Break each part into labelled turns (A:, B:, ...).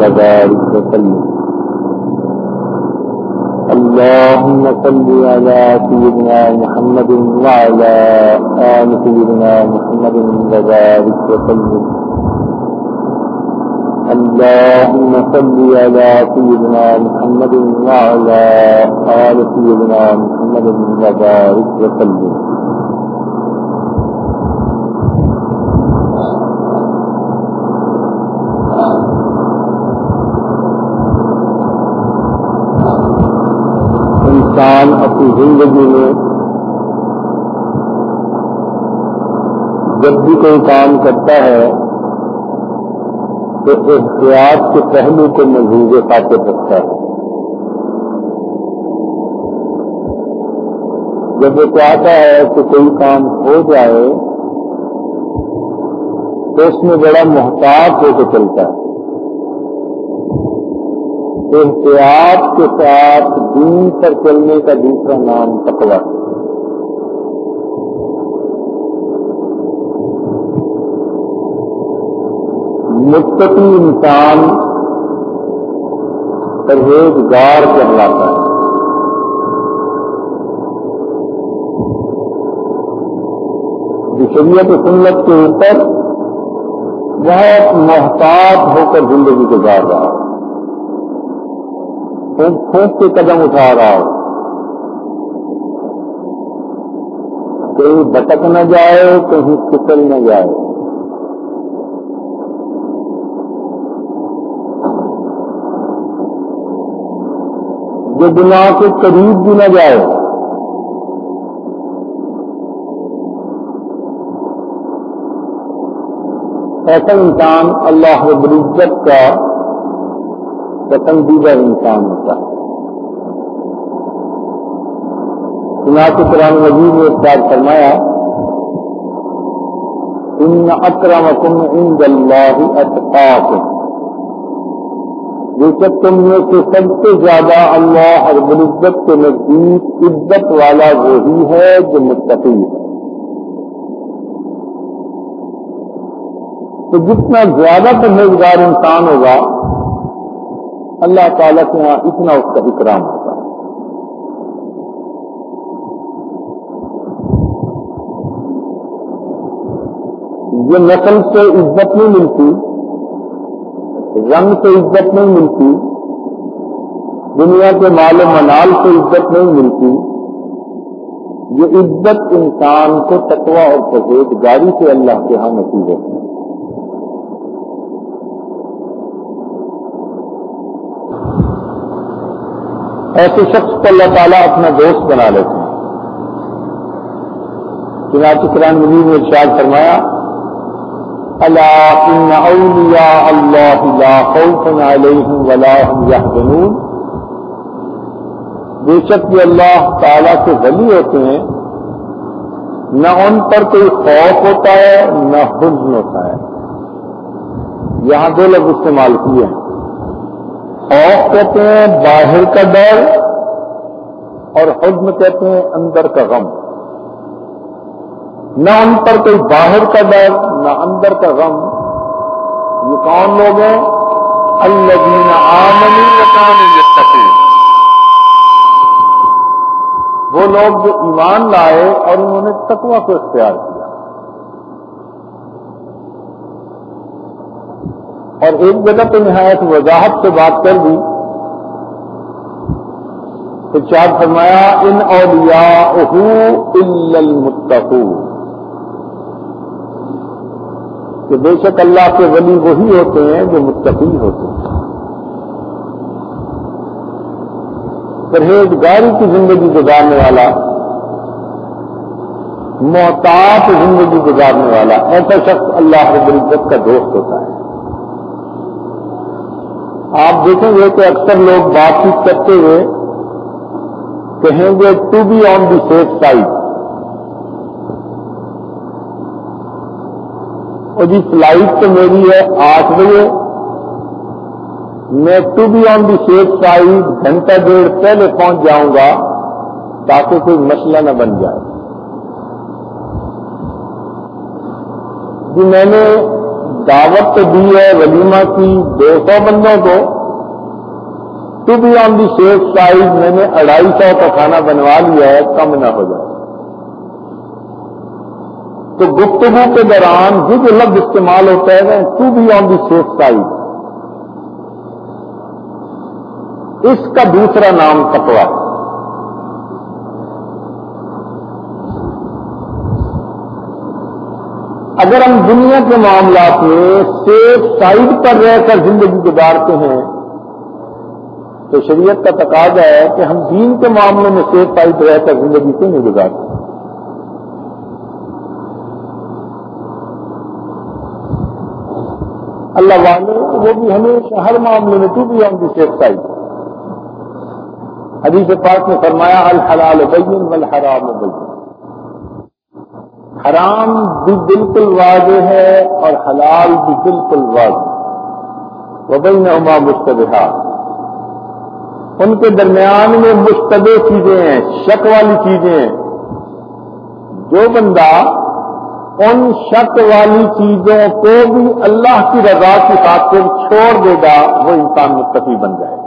A: وبارك وسلم. اللهم صل على سيدنا محمد وعلى آل سيدنا محمد وبارك وسلم. اللهم صل على سيدنا محمد وعلى آل سيدنا محمد وبارك وسلم. زندگی میں جب بھی کوئی کام کرتا ہے تو احتیاط کے پہلو کو محبوب خاطر رکھتا ہے۔ جب وہ چاہتا ہے کہ کوئی کام ہو جائے تو اس میں بڑا محتاط ہو کے چلتا ہے۔ احتیاط کے ساتھ دین پر چلنے کا دوسرا نام تقوی متقی انسان پرہیزگار کہلاتا ہے۔ شریعت سنت کے اوپر بہت محتاط ہو کر زندگی گزار رہا ہو پھونک پھونک کے قدم اٹھا رہا ہو۔ کہیں بٹک نہ جائے، کہیں پھسل نہ جائے۔ جو گناہ کے قریب بھی نہ جائے۔ ایسا انسان اللہ رب العزت کا پسندیدہ انسان ہوتا ہے۔ چنانچہ قرآن مجید نے اس بات فرمایا، ان اکرمکم عند اللہ اتقاکم بے شک تم میں سے سب سے زیادہ اللہ رب العزت کے نزدیک عزت والا وہی ہے جو متقی ہے۔ تو جتنا زیادہ پرہیزگار انسان ہوگا اللہ تعالیٰ کے یہاں اتنا اس کا اکرام ہوگا یہ نسل سے عزت نہیں ملتی، رنگ سے عزت نہیں ملتی، دنیا کے مال و منال سے عزت نہیں ملتی، یہ عزت انسان کو تقوی اور پرہیزگاری سے اللہ کے ہاں نصیب ہے۔ ایسے شخص کو اللہ تعالیٰ اپنا دوست بنا لیتے ہیں۔ چنانچہ قرآن مجید نے ارشاد فرمایا اللہ ان اولیاء اللہ لا خوف علیہم ولا هم يحزنون بے شک یہ اللہ تعالیٰ کے ولی ہوتے ہیں۔ نہ ان پر کوئی خوف ہوتا ہے، نہ حزن ہوتا ہے۔ یہاں دو لفظ استعمال کیے ہیں۔ خوف کہتے ہیں، باہر کا ڈر اور حزم کہتے ہیں، اندر کا غم۔ نہ ان پر کوئی باہر کا ڈر، نہ اندر کا غم۔ یہ کون لوگ ہیں؟ الذین آمنوا وکانوا یتقون۔ وہ لوگ جو ایمان لائے اور انہوں نے تقوی کو اختیار کیا۔ اور ایک جگہ پہ نہایت وضاحت سے بات کر دی تو چار فرمایا، ان اولیاء المتقون. کہ بے شک اللہ کے ولی وہی ہوتے ہیں جو متقی ہوتے ہیں۔ پرہیزگاری کی زندگی گزارنے والا، محتاط زندگی گزارنے والا، ایسا شخص اللہ رب العزت کا دوست ہوتا ہے۔ آپ دیکھیں گے کہ اکثر لوگ بات چیت کرتے ہوئے کہیں گے to be on the safe side اور جی فلائٹ تو میری ہے آٹھ بجے، میں to be on the safe side گھنٹہ ڈیڑھ پہلے پہنچ جاؤں گا تاکہ کوئی مسئلہ نہ بن جائے۔ جی میں نے دعوت تو دی ہے، ولیمہ کی دو سو بندوں کو۔ To be on the safe side میں نے اڑائی سو کا کھانا بنوا لیا ہے، کم نہ ہو جائے۔ تو گفتگو کے دوران جو جو لفظ استعمال ہوتا ہے to be on the safe side اس کا دوسرا نام تقوا ہے اگر ہم دنیا کے معاملات میں سیف سائڈ پر رہ کر زندگی گزارتے ہیں، تو شریعت کا تقاضا ہے کہ ہم دین کے معاملے میں سیف سائڈ رہ کر زندگی کیوں نہیں گزارتے؟ اللہ والے، وہ بھی ہمیشہ ہر معاملے میں تو بھی ہم کی سیف سائڈ حدیث پاک نے فرمایا، الحلال بین والحرام بین۔ حرام بھی بالکل واضح ہے اور حلال بھی بالکل واضح وبئی نما مشتبہ ان کے درمیان میں مشتبہ چیزیں ہیں، شک والی چیزیں ہیں۔ جو بندہ ان شک والی چیزوں کو بھی اللہ کی رضا کی خاطر چھوڑ دے گا، وہ انسان مستفی بن جائے گا۔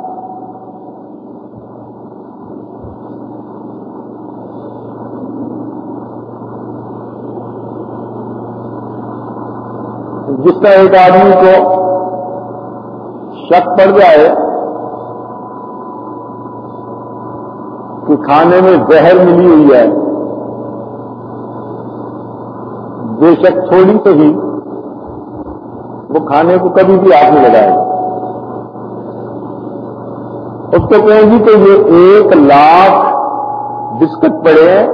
A: جس طرح ایک آدمی کو شک پڑ جائے کہ کھانے میں زہر ملی ہوئی ہے۔ بے شک تھوڑی تو ہی وہ کھانے کو کبھی بھی ہاتھ نہیں لگائے۔ اس کو کہیں گی کہ یہ ایک لاکھ بسکٹ پڑے ہیں۔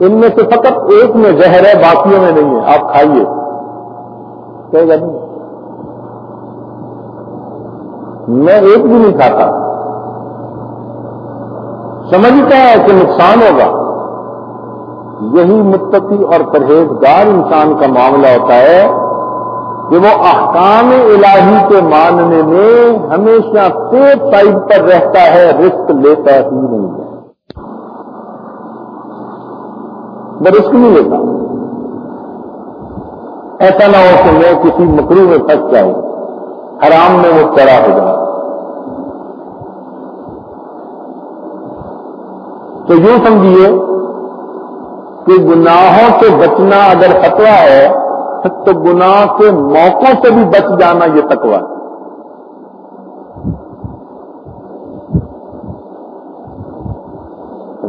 A: ان میں سے فقط ایک میں زہر ہے، باقیوں میں نہیں ہے۔ آپ کھائیے۔ گا نہیں میں ایک بھی نہیں کھاتا۔ سمجھتا ہے کہ نقصان ہوگا۔ یہی متقی اور پرہیزگار انسان کا معاملہ ہوتا ہے کہ وہ احکام الہی کے ماننے میں ہمیشہ سیف سائڈ پر رہتا ہے رسک لیتا ہی نہیں ہے۔ میں رسک نہیں لیتا ایسا نہ ہو کہ میں کسی مکرو میں پھنس جاؤں، حرام میں وہ چڑا ہو جائے۔ تو یوں سمجھیے کہ گناہوں سے بچنا اگر فتوا ہے، تو گناہ کے موقعوں سے بھی بچ جانا یہ تکوا ہے۔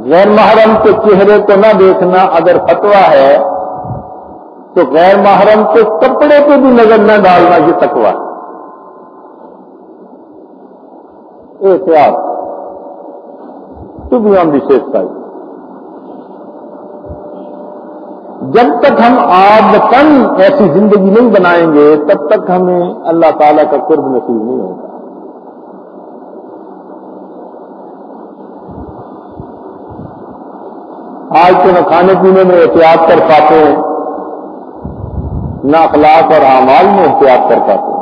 A: غیر محرم کے چہرے کو نہ دیکھنا اگر فتوا ہے تو غیر محرم کے کپڑے پہ بھی نظر نہ ڈالنا یہ تکوا احتیاط تو بھی ہم جب تک ہم آب تن ایسی زندگی نہیں بنائیں گے، تب تک ہمیں اللہ تعالی کا قرب نصیب نہیں ہوگا۔ آج تو نہ کھانے پینے میں احتیاط کر پاتے ہیں۔ نہ اخلاق اور اعمال میں احتیاط کر پاتے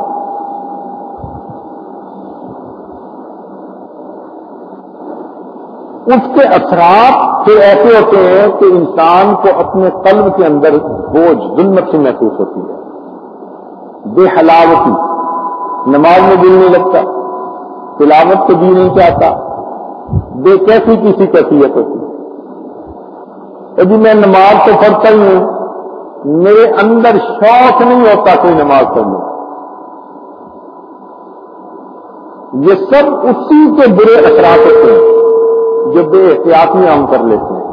A: اس کے اثرات پھر ایسے ہوتے ہیں کہ انسان کو اپنے قلب کے اندر بوجھ، ظلمت سے محسوس ہوتی ہے۔ بے حلاوتی، نماز میں دل نہیں لگتا، تلاوت کو بھی نہیں چاہتا، بے کیسی کسی کیفیت ہوتی ہے۔ جی میں نماز تو پڑھتا ہی ہوں۔ میرے اندر شوق نہیں ہوتا کوئی نماز پڑھنے یہ سب اسی کے برے اثرات ہوتے ہیں جو بے احتیاطی ہم کر لیتے ہیں۔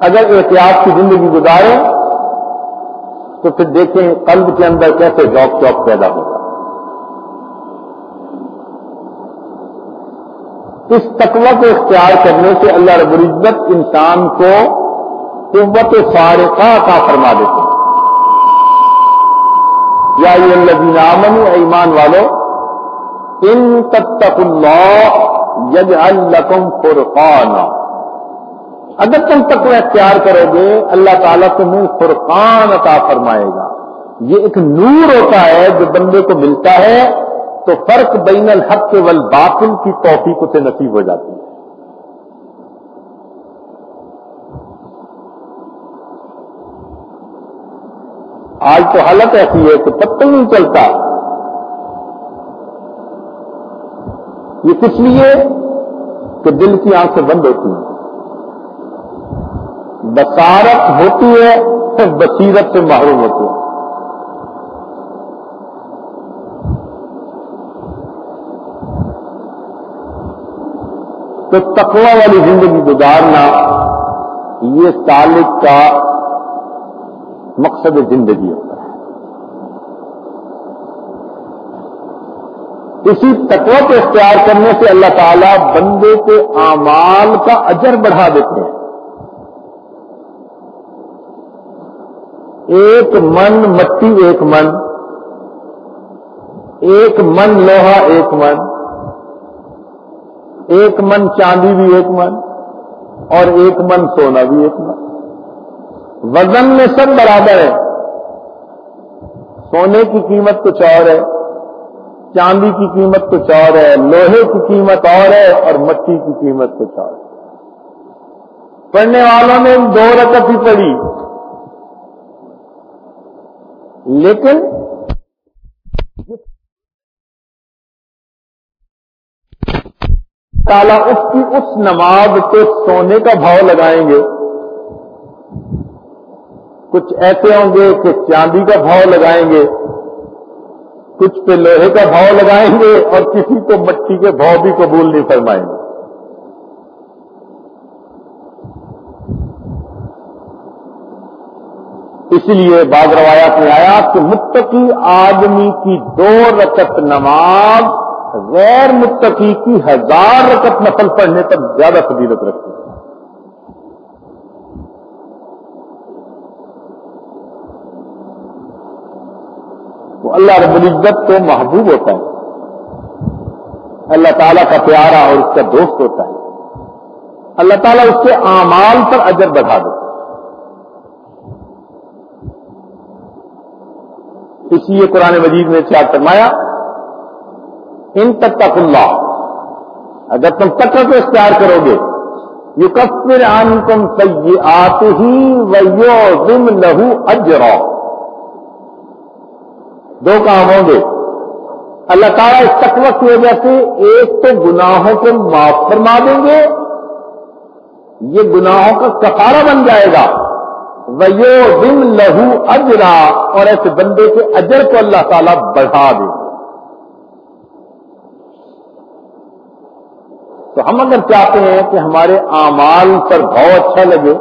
A: اگر احتیاط کی زندگی گزارے تو پھر دیکھیں قلب کے اندر کیسے جاب چوک پیدا ہوگا اس تقوی کو اختیار کرنے سے اللہ رب العزت انسان کو قوت فارقہ کا فرما دیتے ہیں۔ یا یہ اللہ امن ایمان والو، ان تک اللہ یج القم فرقان اگر تم تک اختیار کرو گے، اللہ تعالیٰ تمہیں فرقان عطا فرمائے گا۔ یہ ایک نور ہوتا ہے، جو بندے کو ملتا ہے، تو فرق بین الحق والباطل کی توفیق سے نصیب ہو جاتی ہے۔ آج تو حالت ایسی ہے کہ پتہ نہیں چلتا۔ یہ کس لیے؟ کہ دل کی آنکھیں بند ہوتی ہیں۔ بصارت ہوتی ہے تو بصیرت سے محروم ہوتی ہے۔ تو تقوی والی زندگی گزارنا، یہ سالک کا مقصد زندگی ہوتا ہے۔ اسی تقوی کو اختیار کرنے سے اللہ تعالیٰ بندے کے اعمال کا اجر بڑھا دیتے ہیں۔ ایک من مٹی، ایک من۔ ایک من لوہا، ایک من۔ ایک من چاندی بھی، ایک من۔ اور ایک من سونا بھی، ایک من۔ وزن میں سب برابر ہے۔ سونے کی قیمت کچھ اور ہے، چاندی کی قیمت کچھ اور ہے، لوہے کی قیمت اور ہے اور مٹی کی قیمت کچھ اور ہے۔ پڑھنے والوں نے دو رکعت ہی پڑھی۔ لیکن تالا اس کی اس نماز کے سونے کا بھاؤ لگائیں گے۔ کچھ ایسے ہوں گے کہ چاندی کا بھاؤ لگائیں گے، کچھ پہ لوہے کا بھاؤ لگائیں گے اور کسی کو مٹی کے بھاؤ بھی قبول نہیں فرمائیں گے۔ اس لیے بعض روایات میں آیا کہ متقی آدمی کی دو رکت نماز غیر متقی کی ہزار رکت نفل پڑھنے پر زیادہ فضیلت رکھتی ہے۔ تو اللہ رب العزت کو محبوب ہوتا ہے۔ اللہ تعالیٰ کا پیارا اور اس کا دوست ہوتا ہے۔ اللہ تعالیٰ اس کے اعمال پر اجر بڑھا دیتا ہے۔ اس لیے قرآن مجید نے کیا فرمایا، ان تک تک اللہ، اگر تم تک کو اختیار کرو گے یو کفر عن تم سی آتے ہی ویو دم لہو اجرا۔ دو کام ہوں گے۔ اللہ تعالیٰ اس تقوی کی وجہ سے ایک تو گناہوں کو معاف فرما دیں گے۔ یہ گناہوں کا کفارہ بن جائے گا۔ ویو دم لہو اجرا اور ایسے بندے کے اجر کو اللہ تعالیٰ بڑھا دے تو ہم اگر چاہتے ہیں کہ ہمارے اعمال پر بھاؤ اچھا لگے،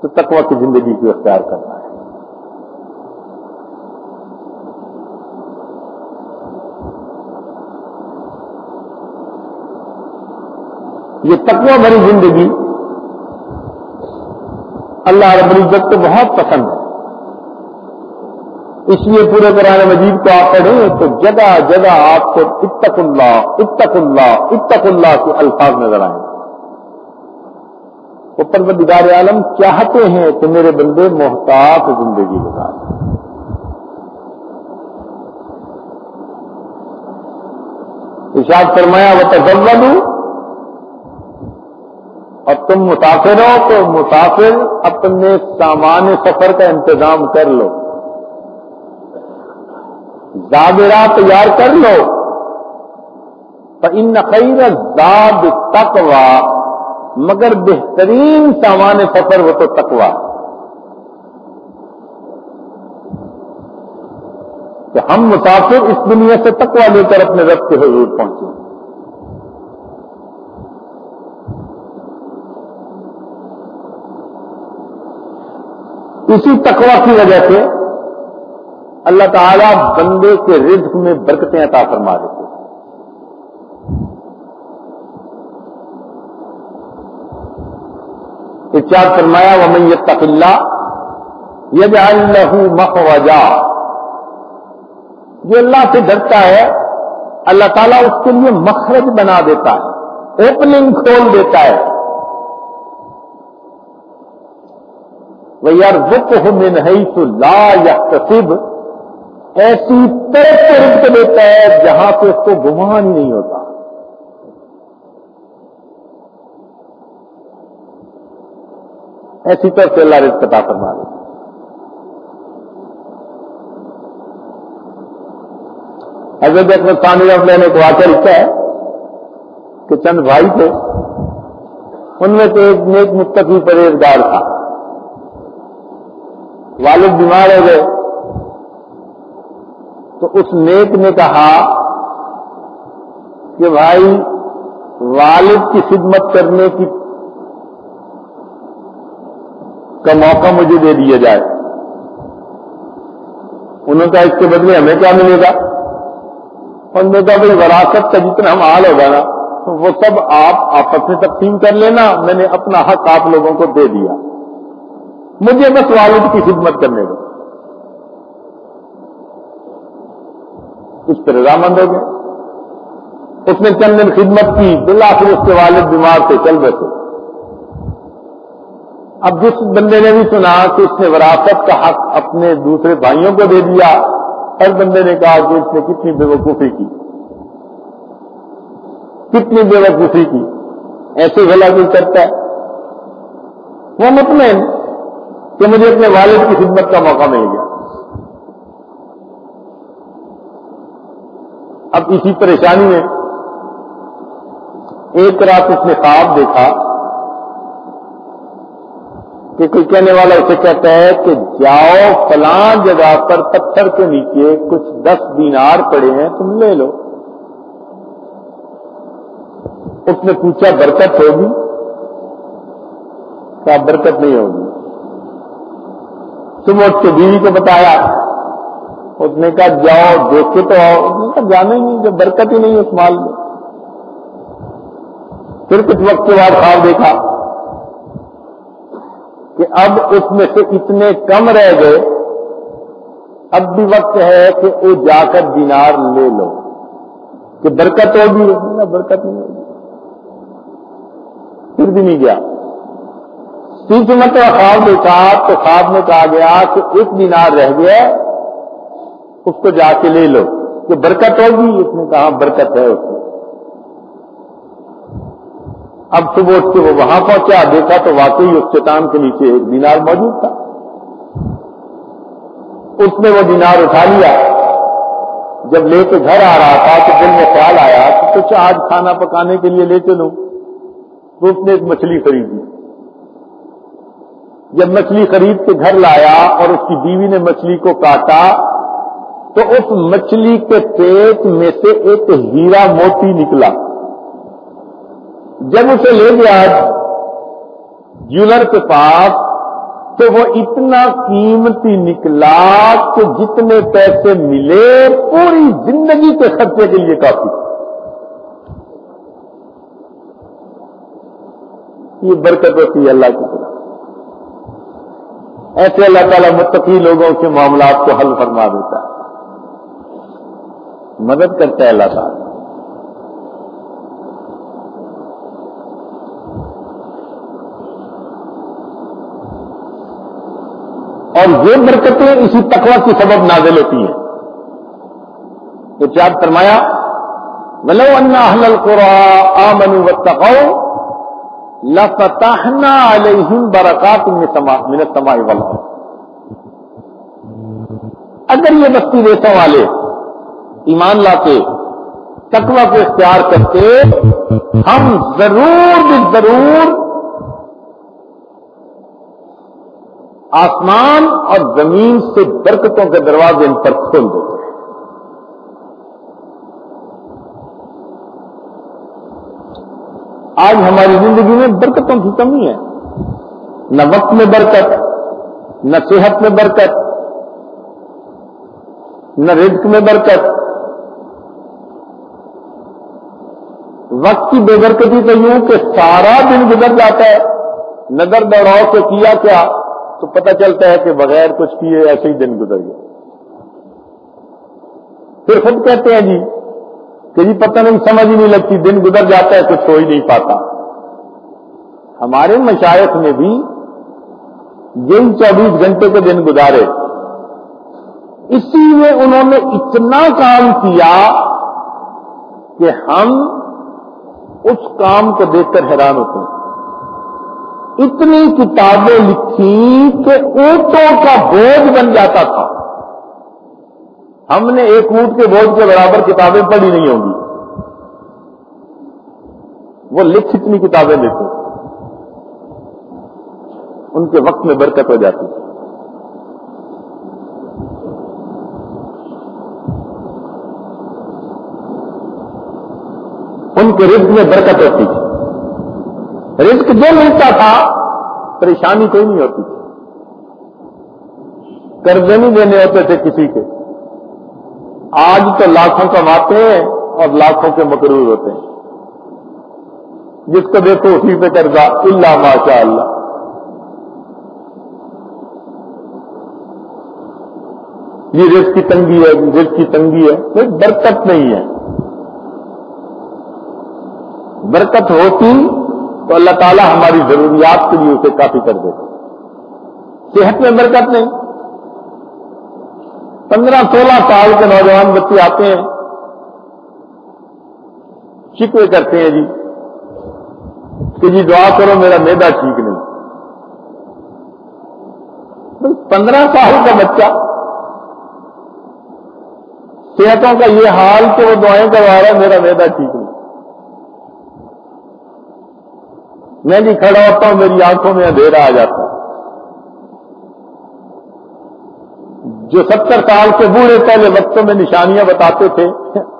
A: تو تقوی کی زندگی کو اختیار کرنا۔ یہ تقوی بھری زندگی اللہ رب العزت کو بہت پسند ہے۔ اس لیے پورے قرآن مجید کو آپ پڑھیں تو جگہ جگہ آپ کو اتق اللہ اتق اللہ اتق اللہ کے الفاظ نظر آئیں۔ وہ پروردگار عالم، چاہتے ہیں کہ میرے بندے محتاط زندگی گزار ارشاد فرمایا وہ تجولو اور تم مسافر ہو تو مسافر اپنے سامان سفر کا انتظام کر لو۔ زادرا تیار کر لو۔ ان خیر زاد تقوا مگر بہترین سامان سفر وہ تو تقوا کہ ہم مسافر اس دنیا سے تقوا لے کر اپنے رب کے حضور پہنچے۔ اسی تقوا کی وجہ سے اللہ تعالیٰ بندے کے رزق میں برکتیں عطا فرما دیتے ارشاد فرمایا وہ میں تقلّہ یہ اللہ مخوجا جو اللہ سے ڈرتا ہے، اللہ تعالیٰ اس کے لیے مخرج بنا دیتا ہے اوپننگ کھول دیتا ہے۔ من حيث لا يحتسب۔ ایسی طرف سے رزق لیتا ہے جہاں پہ اس کو گمان ہی نہیں ہوتا۔ ایسی طرف سے اللہ رزق عطا فرما دے۔ حضرت اکبر ثانی رحمۃ نے ایک واقعہ لکھا ہے کہ چند بھائی تھے، ان میں سے ایک نیک متقی پرہیزگار تھا۔ والد بیمار ہو گئے۔ تو اس نیک نے کہا کہ بھائی، والد کی خدمت کرنے کی کا موقع مجھے دے دیا جائے۔ انہوں نے کہا، اس کے بدلے ہمیں کیا ملے گا؟ انہوں نے کہا، بھائی، وراثت کا جتنا ہم حال ہوگا نا، تو وہ سب آپ آپس میں تقسیم کر لینا۔ میں نے اپنا حق آپ لوگوں کو دے دیا۔ مجھے بس والد کی خدمت کرنے دو۔ اس پر رضامند ہو گئے۔ اس نے چند دن خدمت کی بلا پھر اس کے والد بیمار سے چل بیٹھے اب جس بندے نے بھی سنا کہ اس نے وراثت کا حق اپنے دوسرے بھائیوں کو دے دیا، ہر بندے نے کہا کہ اس نے کتنی بے وقوفی کی۔ کتنی بے وقوفی کی۔ ایسے گلا کوئی کرتا ہے۔ وہ مطمئن۔ کہ مجھے اپنے والد کی خدمت کا موقع مل گیا۔ اب اسی پریشانی میں ایک رات اس نے خواب دیکھا کہ کوئی کہنے والا اسے کہتا ہے کہ جاؤ فلاں جگہ پر پتھر کے نیچے کچھ دس دینار پڑے ہیں، تم لے لو۔ اس نے پوچھا، برکت ہوگی؟ کیا برکت نہیں ہوگی۔ تم اس کے بیوی کو بتایا۔ اس نے کہا، جاؤ دیکھے تو آؤ۔ اس نے کہا، جانا ہی نہیں جب برکت ہی نہیں اس مال میں۔ پھر کچھ وقت کے بعد خواب دیکھا کہ اب اس میں سے اتنے کم رہ گئے۔ اب بھی وقت ہے کہ وہ جا کر دینار لے لو۔ کہ برکت ہوگی۔ برکت نہیں ہوگی۔ پھر بھی نہیں گیا۔ تیسری مرتبہ خواب دیکھا تو خواب میں کہا گیا کہ ایک دینار رہ گیا، اس کو جا کے لے لو کہ برکت ہوگی، اس نے کہا برکت ہے اس میں۔ اب صبح اٹھ کے وہ وہاں پہنچا، دیکھا تو واقعی اس چٹان کے نیچے ایک دینار موجود تھا۔ اس نے وہ دینار اٹھا لیا۔ جب لے کے گھر آ رہا تھا تو دل میں خیال آیا کہ کچھ آج کھانا پکانے کے لیے لے چلوں۔ تو اس نے ایک مچھلی خریدی۔ جب مچھلی خرید کے گھر لایا اور اس کی بیوی نے مچھلی کو کاٹا، تو اس مچھلی کے پیٹ میں سے ایک ہیرا موتی نکلا۔ جب اسے لے گیا جولر کے پاس، تو وہ اتنا قیمتی نکلا کہ جتنے پیسے ملے پوری زندگی کے خرچے کے لیے کافی۔ یہ برکت ہوتی ہے اللہ کی طرف۔ ایسے اللہ تعالیٰ متقی لوگوں کے معاملات کو حل فرما دیتا ہے۔ مدد کرتا ہے اللہ تعالیٰ۔ اور یہ برکتیں اسی تقوی کی سبب نازل ہوتی ہیں۔ تو چار فرمایا؟ ملو انا حل قرآ آمن و لفتحنا علیہم برکات من السماء والارض. اگر یہ بستی ریسوں والے ایمان لاتے، تقوی کو اختیار کرتے، ہم ضرور بھی ضرور آسمان اور زمین سے برکتوں کے دروازے ان پر کھول دیتے ہیں آج ہماری زندگی میں برکتوں کی کمی ہے۔ نہ وقت میں برکت، نہ صحت میں برکت، نہ رزق میں برکت۔ وقت کی بے برکتی تو یوں کہ سارا دن گزر جاتا ہے۔ نظر دوڑاؤ سے کیا کیا، تو پتہ چلتا ہے کہ بغیر کچھ کیے ایسے ہی دن گزر گئے۔ پھر خود کہتے ہیں جی کہ جی پتہ نہیں سمجھ ہی نہیں لگتی، دن گزر جاتا ہے کچھ ہو ہی نہیں پاتا۔ ہمارے مشائق میں بھی جن چوبیس گھنٹے کے دن گزارے۔ اسی میں انہوں نے اتنا کام کیا کہ ہم اس کام کو دیکھ کر حیران ہوتے ہیں۔ اتنی کتابیں لکھی کہ اونٹوں کا بوجھ بن جاتا تھا۔ ہم نے ایک اونٹ کے بوجھ کے برابر کتابیں پڑھی نہیں ہوں گی۔ وہ لکھ اتنی کتابیں دیتے ان کے وقت میں برکت ہو جاتی۔ ان کے رزق میں برکت ہوتی تھی۔ رزق جو ملتا تھا، پریشانی کوئی نہیں ہوتی تھی۔ قرضے نہیں دینے ہوتے تھے کسی کے۔ آج تو لاکھوں کماتے ہیں اور لاکھوں کے مقرور ہوتے ہیں۔ جس کو دیکھو اسی پہ قرضہ، اللہ ماشاء اللہ۔ یہ رزق کی تنگی ہے، رزق کی تنگی ہے۔ کوئی برکت نہیں ہے۔ برکت ہوتی تو اللہ تعالیٰ ہماری ضروریات کے لیے اسے کافی کر دیتے صحت میں برکت نہیں۔ پندرہ سولہ سال کے نوجوان بچے آتے ہیں۔ شکوے کرتے ہیں جی۔ کہ جی دعا کرو، میرا میدا ٹھیک نہیں۔ پندرہ سال کا بچہ۔ صحتوں کا یہ حال کہ وہ دعائیں کروا رہا ہے، میرا میدا ٹھیک نہیں۔ میں بھی کھڑا ہوتا ہوں، میری آنکھوں میں اندھیرا آ جاتا۔ ہے جو ستر سال کے بوڑھے پہلے وقتوں میں نشانیاں بتاتے تھے،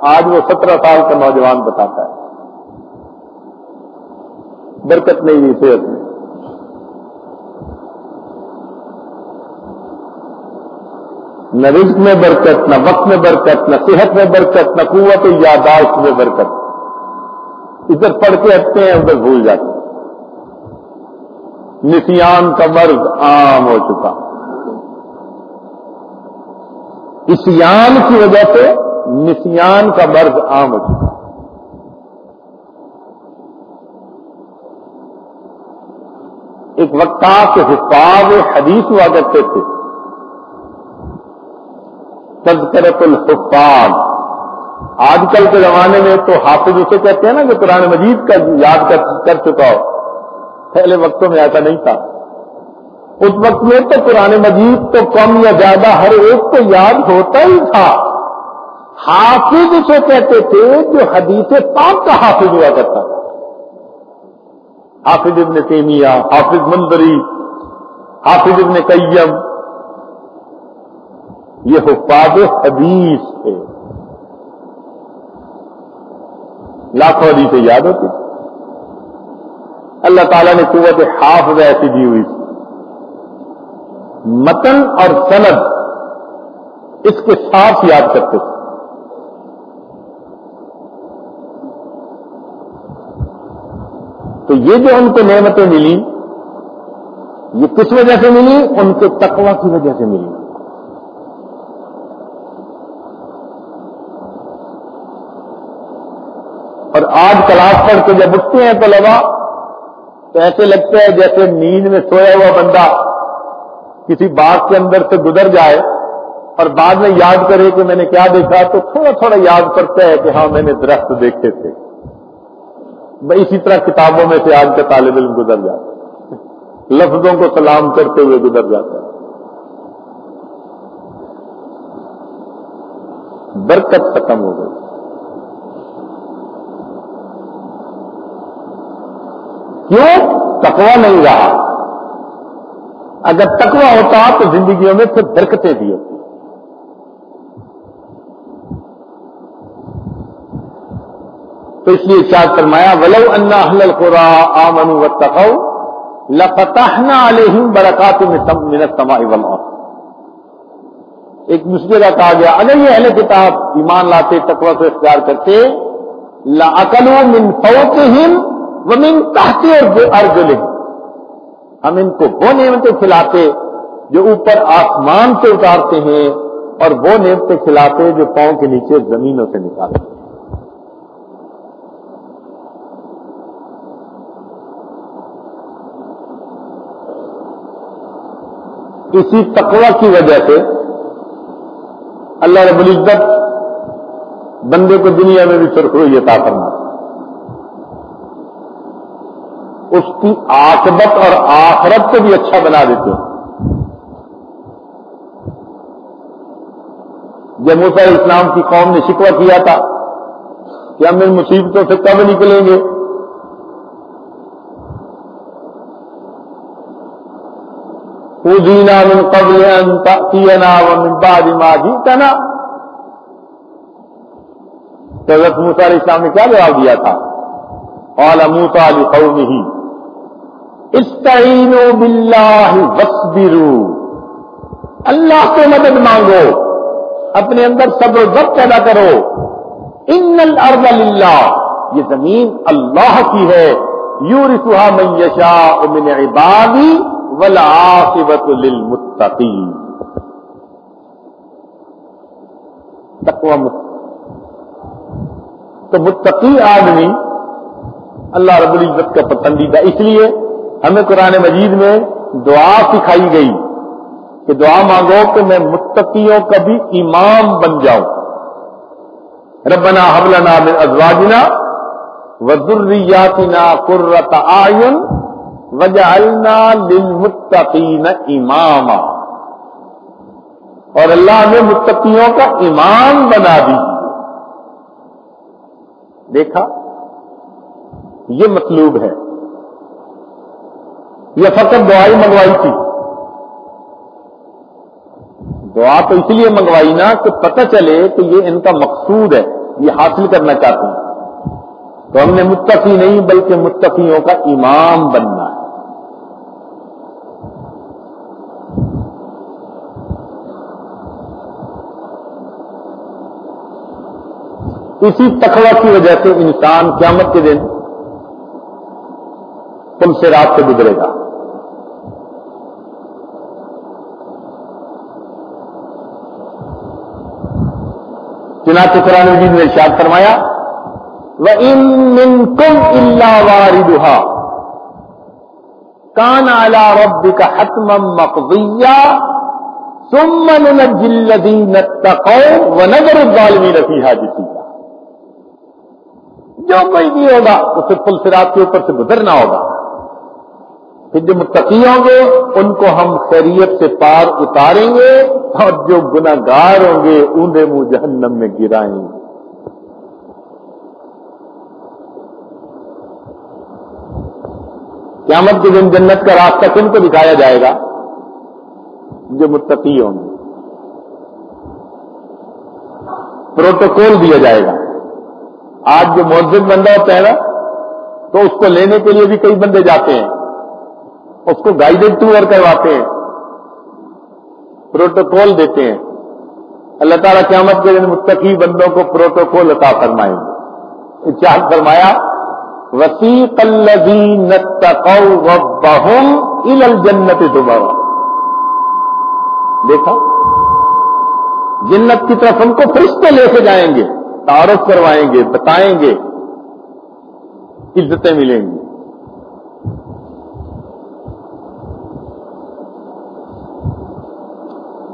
A: آج وہ سترہ سال کا نوجوان بتاتا ہے۔ برکت نہیں ہوئی صحت میں۔ نہ رزق میں برکت، نہ وقت میں برکت، نہ صحت میں برکت، نہ قوت یاداشت میں برکت۔ ادھر پڑھ کے ہٹتے ہیں، ادھر بھول جاتے ہیں۔ نسیان کا مرض عام ہو چکا۔ اسیان کی وجہ سے نسیان کا مرض عام ہو چکا۔ ایک وقت کے حفاظ حدیث ہوا کرتے تھے۔ تذکرت الحفاظ۔ آج کل کے زمانے میں تو حافظ اسے کہتے ہیں نا کہ قرآن مجید کا یاد کر چکا ہو۔ پہلے وقتوں میں ایسا نہیں تھا۔ اس وقت میں تو قرآن مجید تو کم یا زیادہ ہر ایک کو یاد ہوتا ہی تھا۔ حافظ اسے کہتے تھے جو حدیث پاک کا حافظ ہوا کرتا تھا۔ حافظ ابن تیمیہ، حافظ منظری حافظ ابن قیم۔ یہ حفاظ حدیث تھے۔ لاکھوں حدیثیں یاد ہوتی۔ تھی اللہ تعالیٰ نے قوت حافظ ایسی دی ہوئی تھی۔ متن اور سند اس کے ساتھ یاد کرتے تھے۔ تو یہ جو ان کو نعمتیں ملی، یہ کس وجہ سے ملی؟ ان کے تقوی کی وجہ سے ملی۔ اور آج کلاس پڑھ کے جب اٹھتے ہیں تو لگا تو ایسے لگتا ہے جیسے نیند میں سویا ہوا بندہ کسی باغ کے اندر سے گزر جائے اور بعد میں یاد کرے کہ میں نے کیا دیکھا، تو تھوڑا تھوڑا یاد کرتا ہے کہ ہاں میں نے درخت دیکھے تھے۔ میں اسی طرح کتابوں میں سے آج کا طالب علم گزر جاتا ہے۔ لفظوں کو سلام کرتے ہوئے گزر جاتا ہے۔ برکت ختم ہو گئی۔ کیوں؟ تکوا نہیں رہا۔ اگر تکوا ہوتا تو زندگیوں میں پھر برکتیں بھی ہوتی۔ تو اس لیے کیا فرمایا، ولو انا اہل آمن و تقو لفتحنا علیہم برکات من السماء والارض۔ ایک دوسرے کا کہا گیا، اگر یہ اہل کتاب ایمان لاتے، تقوی کو اختیار کرتے لاکلوا من فوقہم ومن کہتے اور ارجل ہم ان کو وہ نعمتیں کھلاتے جو اوپر آسمان سے اتارتے ہیں اور وہ نعمتیں کھلاتے جو پاؤں کے نیچے زمینوں سے نکالتے ہیں۔ اسی تقوی کی وجہ سے اللہ رب العزت بندے کو دنیا میں بھی سرخروئی عطا کرنا اس کی آکبت اور آخرت کو بھی اچھا بنا دیتے ہیں۔ جب موسیٰ اسلام کی قوم نے شکوہ کیا تھا کہ ہم ان مصیبتوں سے کب نکلیں گے پودینا من قبل ان تأتینا ومن بعد ما جیتنا تو حضرت موسیٰ علیہ السلام نے کیا جواب دیا تھا؟ قال موسیٰ لقومه۔ استعینوا باللہ وصبروا اللہ سے مدد مانگو۔ اپنے اندر صبر و ضبط پیدا کرو۔ ان الارض للہ۔ یہ زمین اللہ کی ہے۔ یورثها من یشاء من عبادی والعاقبت للمتقین۔ تقوی مت- تو متقی آدمی اللہ رب العزت کا پسندیدہ اس لیے ہمیں قرآن مجید میں دعا سکھائی گئی کہ دعا مانگو کہ میں متقیوں کا بھی امام بن جاؤں۔ ربنا حبلنا من ازواجنا وذریاتنا قرۃ اعین وجعلنا للمتقین اماما۔ اور اللہ نے متقیوں کا امام بنا دی۔ دیکھا، یہ مطلوب ہے۔ یہ فقط دعائی منگوائی تھی۔ دعا تو اس لیے منگوائی نا کہ پتہ چلے کہ یہ ان کا مقصود ہے، یہ حاصل کرنا چاہتے ہیں۔ تو ہم نے متقی نہیں بلکہ متقیوں کا امام بننا ہے۔ اسی تقوی کی وجہ سے انسان قیامت کے دن تم سے رات سے گزرے گا۔ چنانچہ قرآن مجید نے ارشاد فرمایا کان الا رب کا حتم مقضیہ ثم ننجي الذين اتقوا ونذر جو کوئی بھی ہوگا اسے پل سرات کے اوپر سے گزرنا ہوگا۔ پھر جو متقی ہوں گے، ان کو ہم خیریت سے پار اتاریں گے اور جو گناگار ہوں گے انہیں منہ جہنم میں گرائیں گے۔ قیامت کے دن جنت کا راستہ کن کو دکھایا جائے گا؟ جو متقی ہوں گے۔ پروٹوکول دیا جائے گا۔ آج جو موزد بندہ ہوتا ہے نا، تو اس کو لینے کے لیے بھی کئی بندے جاتے ہیں۔ اس کو گائیڈڈ ٹور کرواتے ہیں پروٹوکول دیتے ہیں. اللہ تعالیٰ قیامت کے دن متقی بندوں کو پروٹوکول عطا فرمائیں گے. ارشاد فرمایا وسیق الذین اتقوا ربهم الى الجنت دوبارہ دیکھا، جنت کی طرف ہم کو فرشتے لے کے جائیں گے، تعارف کروائیں گے، بتائیں گے، عزتیں ملیں گی.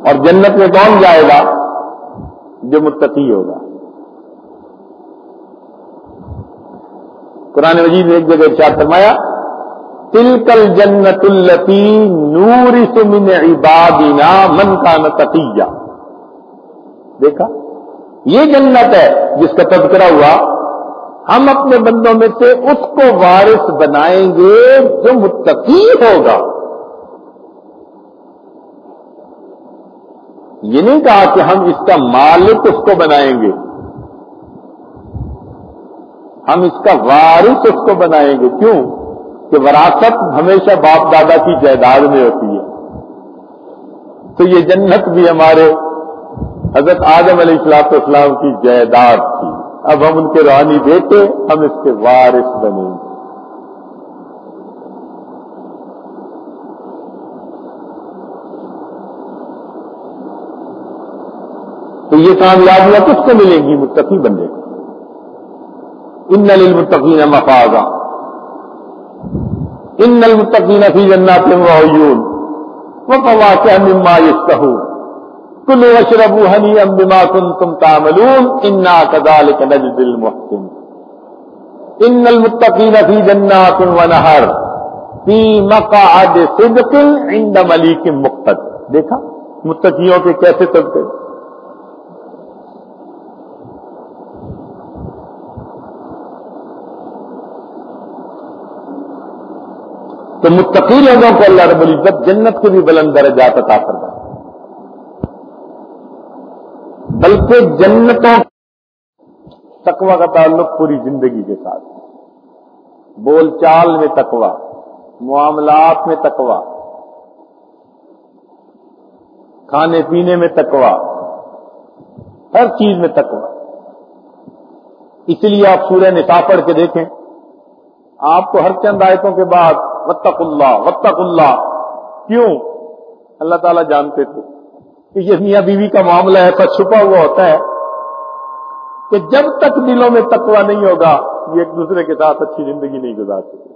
A: اور جنت میں کون جائے گا؟ جو متقی ہوگا۔ قرآن مجید نے ایک جگہ ارشاد فرمایا، تلکل جنت التی نور من عبادنا من کا نتیجہ دیکھا، یہ جنت ہے جس کا تذکرہ ہوا، ہم اپنے بندوں میں سے اس کو وارث بنائیں گے جو متقی ہوگا۔ یہ نہیں کہا کہ ہم اس کا مالک اس کو بنائیں گے۔ ہم اس کا وارث اس کو بنائیں گے۔ کیوں؟ کہ وراثت ہمیشہ باپ دادا کی جائیداد میں ہوتی ہے۔ تو یہ جنت بھی ہمارے حضرت آدم علیہ السلاط اسلام کی جائیداد تھی۔ اب ہم ان کے روحانی بیٹے، ہم اس کے وارث بنیں گے۔ تو یہ کامیابیاں کس کو ملیں گی؟ متقی بندے کو۔ ان للمتقین مفازا۔ ان المتقین فی جنات وعیون وفواکہ مما یشتہون۔ کلوا واشربوا ہنیئا بما کنتم تعملون۔ انا کذالک نجزی المحسن۔ ان المتقین فی جنات ونہر فی مقعد صدق عند ملیک مقتد۔ دیکھا؟ متقیوں کے کیسے طبقے تو متقی لوگوں کو اللہ رب العزت جنت کے بھی بلند درجات عطا کرتا بلکہ جنتوں تقوی کا تعلق پوری زندگی کے ساتھ۔ بول چال میں تقوی، معاملات میں تقوی، کھانے پینے میں تقوی، ہر چیز میں تقوی۔ اس لیے آپ سورہ نسا پڑھ کے دیکھیں، آپ کو ہر چند آیتوں کے بعد وطق اللہ وطق اللہ۔ کیوں؟ اللہ تعالیٰ جانتے تھے کہ یہ میاں بیوی کا معاملہ ایسا چھپا ہوا ہوتا ہے کہ جب تک دلوں میں تقوی نہیں ہوگا، یہ ایک دوسرے کے ساتھ اچھی زندگی نہیں گزار سکتے۔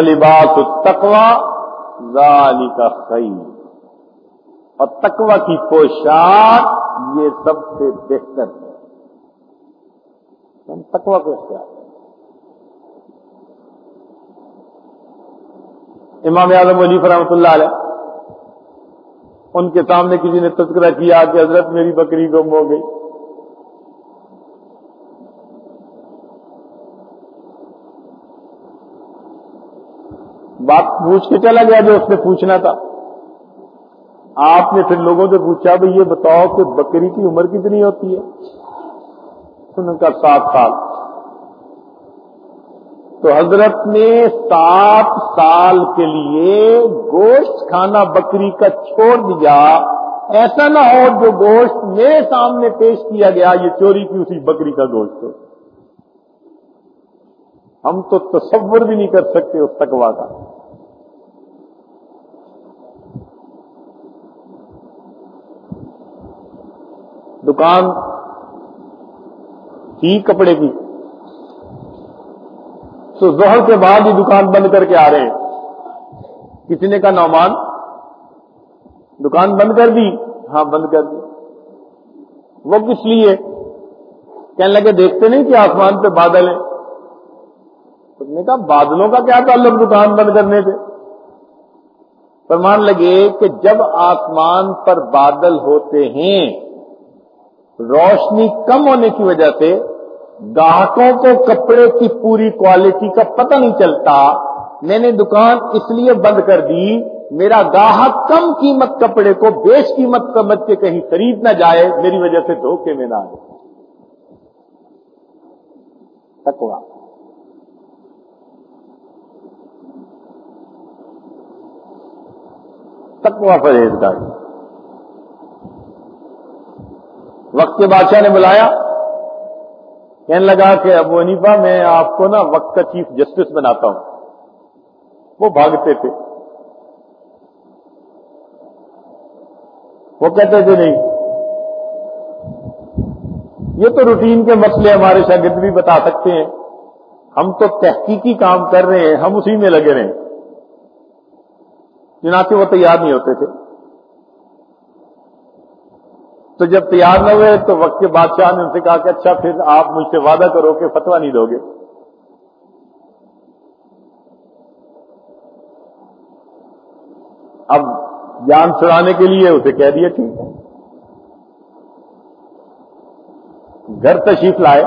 A: لباس تکوا ذالی کا خیر اور تکوا کی پوشاک یہ سب سے بہتر ہے۔ یعنی ہم تکوا کو اختیار۔ امام اعظم علی فرحمۃ اللہ علیہ، ان کے سامنے کسی نے تذکرہ کیا کہ حضرت میری بکری گم ہو گئی۔ بات پوچھ کے چلا گیا جو اس نے پوچھنا تھا۔ آپ نے پھر لوگوں سے پوچھا، بھائی، یہ بتاؤ کہ بکری کی عمر کتنی ہوتی ہے؟ سن کا سات سال. تو حضرت نے سات سال کے لیے گوشت کھانا بکری کا چھوڑ دیا۔ ایسا نہ ہو جو گوشت میرے سامنے پیش کیا گیا، یہ چوری کی اسی بکری کا گوشت ہو۔ ہم تو تصور بھی نہیں کر سکتے اس تکوا کا۔ دکان تھی کپڑے کی تو زہر کے بعد ہی دکان بند کر کے آ رہے ہیں۔ کسی نے کہا نعمان؟ دکان بند کر دی۔ ہاں بند کر دی۔ وہ کس لیے؟ کہنے لگے، دیکھتے نہیں کہ آسمان پہ بادل ہیں۔ اس نے کہا، بادلوں کا کیا تعلق دکان بند کرنے سے فرمان لگے کہ جب آسمان پر بادل ہوتے ہیں روشنی کم ہونے کی وجہ سے گاہکوں کو کپڑے کی پوری کوالٹی کا پتہ نہیں چلتا۔ میں نے دکان اس لیے بند کر دی، میرا گاہک کم قیمت کپڑے کو بیش قیمت سمجھ کے کہیں خرید نہ جائے، میری وجہ سے دھوکے میں نہ آئے۔ تکوا تکوا پرہیزگاری۔ وقت کے بادشاہ نے بلایا، کہنے لگا کہ ابو انیفا میں آپ کو نا وقت کا چیف جسٹس بناتا ہوں۔ وہ بھاگتے تھے۔ وہ کہتے تھے، نہیں۔ یہ تو روٹین کے مسئلے ہمارے شاگرد بھی بتا سکتے ہیں۔ ہم تو تحقیقی کام کر رہے ہیں، ہم اسی میں لگے رہے ہیں۔ چنانچہ وہ تیار نہیں ہوتے تھے۔ تو جب تیار نہ ہوئے تو وقت کے بادشاہ نے ان سے کہا کہ اچھا پھر آپ مجھ سے وعدہ کرو کہ فتوا نہیں دو گے۔ اب جان چھڑانے کے لیے اسے کہہ دیا، ٹھیک ہے۔ گھر تشریف لائے۔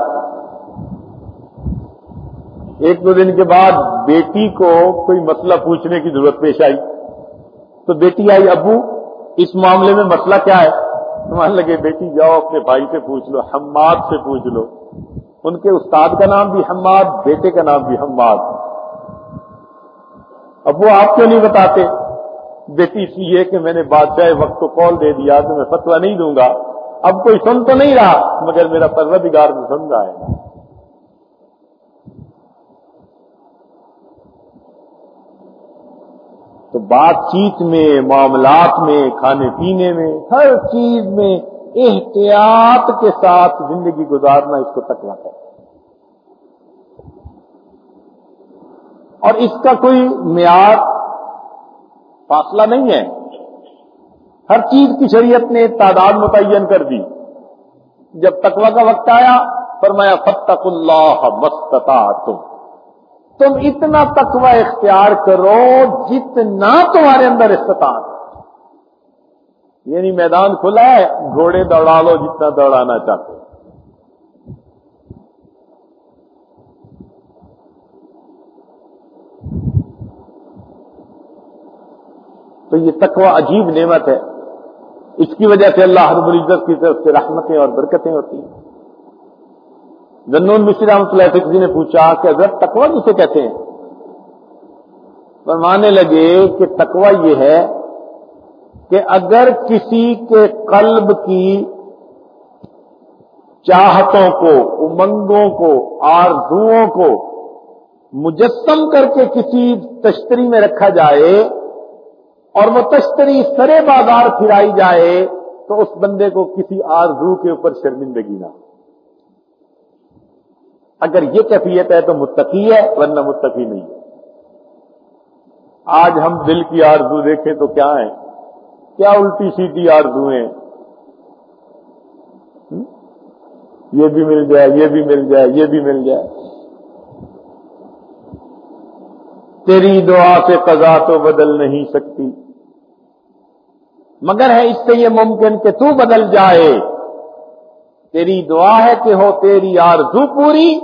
A: ایک دو دن کے بعد بیٹی کو کوئی مسئلہ پوچھنے کی ضرورت پیش آئی۔ تو بیٹی آئی، ابو، اس معاملے میں مسئلہ کیا ہے؟ مان لگے، بیٹی، جاؤ اپنے بھائی سے پوچھ لو، حماد سے پوچھ لو. ان کے استاد کا نام بھی حماد، بیٹے کا نام بھی حماد. اب وہ آپ کیوں نہیں بتاتے؟ بیٹی سی یہ کہ میں نے بادشاہ وقت کو کال دے دیا تو میں فتوا نہیں دوں گا. اب کوئی سن تو نہیں رہا، مگر میرا پروردگار بھی سن رہا ہے تو بات چیت میں، معاملات میں کھانے پینے میں، ہر چیز میں احتیاط کے ساتھ زندگی گزارنا اس کو تکوا ہے اور اس کا کوئی معیار فاصلہ نہیں ہے۔ ہر چیز کی شریعت نے تعداد متعین کر دی۔ جب تکوا کا وقت آیا، فرمایا فتق اللہ مستتا تم تم اتنا تقوی اختیار کرو جتنا تمہارے اندر استطاعت یعنی میدان کھلا ہے، گھوڑے دوڑا لو جتنا دوڑانا چاہتے تو یہ تقوی عجیب نعمت ہے۔ اس کی وجہ سے اللہ رب العزت کی طرف سے رحمتیں اور برکتیں ہوتی ہیں۔ جنون مشری رحمۃ اللہ جی نے پوچھا کہ اگر تقوی کسے کہتے ہیں؟ فرمانے لگے کہ تقوی یہ ہے کہ اگر کسی کے قلب کی چاہتوں کو، امنگوں کو، آرزوؤں کو مجسم کر کے کسی تشتری میں رکھا جائے اور وہ تشتری سرے بازار پھرائی جائے تو اس بندے کو کسی آرزو کے اوپر شرمندگی نہ اگر یہ کیفیت ہے تو متقی ہے، ورنہ متقی نہیں ہے۔ آج ہم دل کی آرزو دیکھیں تو کیا ہے کیا الٹی سیدھی آرزویں یہ بھی مل جائے، یہ بھی مل جائے، یہ بھی مل جائے۔ تیری دعا سے قضا تو بدل نہیں سکتی۔ مگر ہے اس سے یہ ممکن کہ تو بدل جائے۔ تیری دعا ہے کہ ہو، تیری آرزو پوری،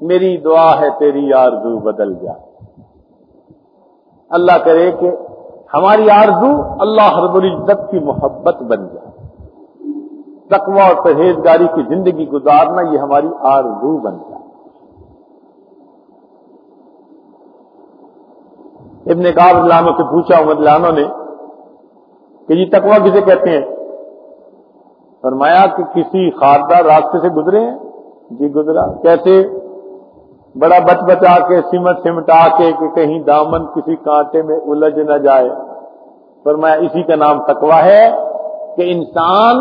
A: میری دعا ہے تیری آرزو بدل جائے اللہ کرے کہ ہماری آرزو اللہ رب العزت کی محبت بن جائے۔ تقوی اور پرہیزگاری کی زندگی گزارنا یہ ہماری آرزو بن جائے۔ ابن کاب لانوں سے پوچھا عمد لانوں نے کہ یہ تقوی کسے کہتے ہیں؟ فرمایا کہ کسی خاردار راستے سے گزرے ہیں؟ جی گزرا۔ کیسے؟ بڑا بچ بچا کے، سمٹ سمٹا کے کہ کہیں دامن کسی کانٹے میں الجھ نہ جائے۔ فرمایا اسی کا نام تقوی ہے کہ انسان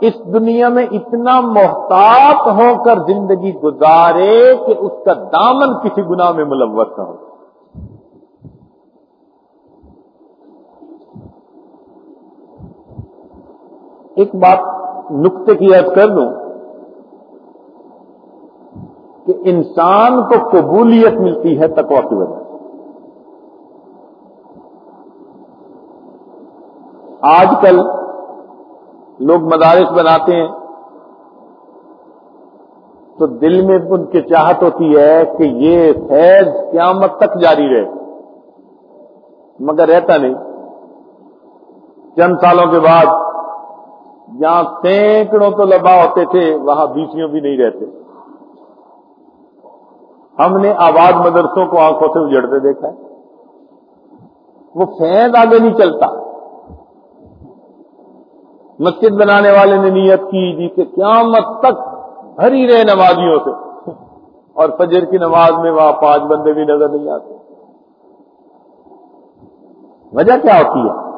A: اس دنیا میں اتنا محتاط ہو کر زندگی گزارے کہ اس کا دامن کسی گناہ میں ملوث نہ ہو۔ ایک بات نقطے کی یاد کر دوں کہ انسان کو قبولیت ملتی ہے تقوا کی وجہ سے۔ آج کل لوگ مدارس بناتے ہیں تو دل میں ان کی چاہت ہوتی ہے کہ یہ فیض قیامت تک جاری رہے۔ مگر رہتا نہیں۔ چند سالوں کے بعد جہاں سینکڑوں تو لبا ہوتے تھے، وہاں بیسیوں بھی نہیں رہتے۔ ہم نے آباد مدرسوں کو آنکھوں سے اجڑتے دیکھا۔ ہے وہ فیض آگے نہیں چلتا۔ مسجد بنانے والے نے نیت کی جی کہ قیامت تک بھری رہے نمازیوں سے۔ اور فجر کی نماز میں وہاں پانچ بندے بھی نظر نہیں آتے۔ وجہ کیا ہوتی ہے؟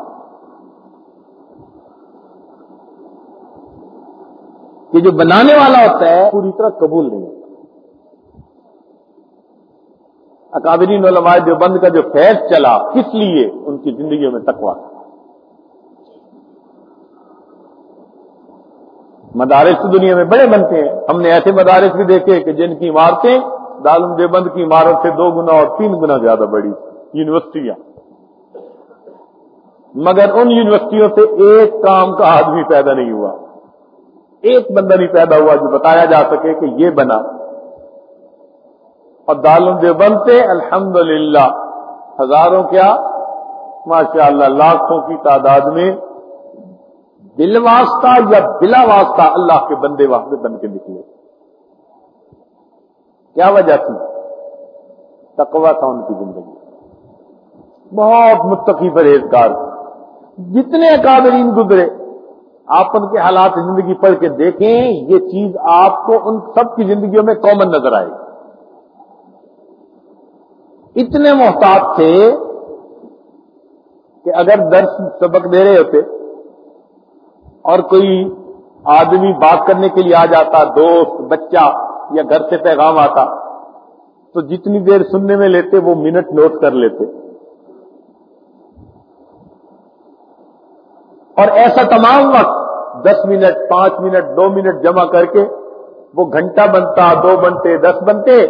A: کہ جو بنانے والا ہوتا ہے پوری طرح قبول نہیں ہوتا۔ اکابرین علماء جو بند کا جو فیض چلا، کس لیے؟ ان کی زندگیوں میں تقوا مدارس تو دنیا میں بڑے بنتے ہیں۔ ہم نے ایسے مدارس بھی دیکھے کہ جن کی عمارتیں دالم دیوبند کی عمارت سے دو گنا اور تین گنا زیادہ بڑی یونیورسٹیاں۔ مگر ان یونیورسٹیوں سے ایک کام کا آدمی پیدا نہیں ہوا۔ ایک بندہ نہیں پیدا ہوا جو بتایا جا سکے کہ یہ بنا۔ اور دالم دیوبند سے الحمد ہزاروں کیا ماشاء اللہ لاکھوں کی تعداد میں دل واسطہ یا بلا واسطہ اللہ کے بندے واسطے بن کے نکلے۔ کیا وجہ تھی؟ تقوا تھا ان کی زندگی۔ بہت متقی پرہیزگار۔ جتنے اکابرین گزرے آپ ان کے حالات زندگی پڑھ کے دیکھیں، یہ چیز آپ کو ان سب کی زندگیوں میں کامن نظر آئے اتنے محتاط تھے کہ اگر درس سبق دے رہے ہوتے اور کوئی آدمی بات کرنے کے لیے آ جاتا، دوست، بچہ یا گھر سے پیغام آتا، تو جتنی دیر سننے میں لیتے وہ منٹ نوٹ کر لیتے۔ اور ایسا تمام وقت دس منٹ، پانچ منٹ، دو منٹ جمع کر کے وہ گھنٹہ بنتا، دو بنتے، دس بنتے،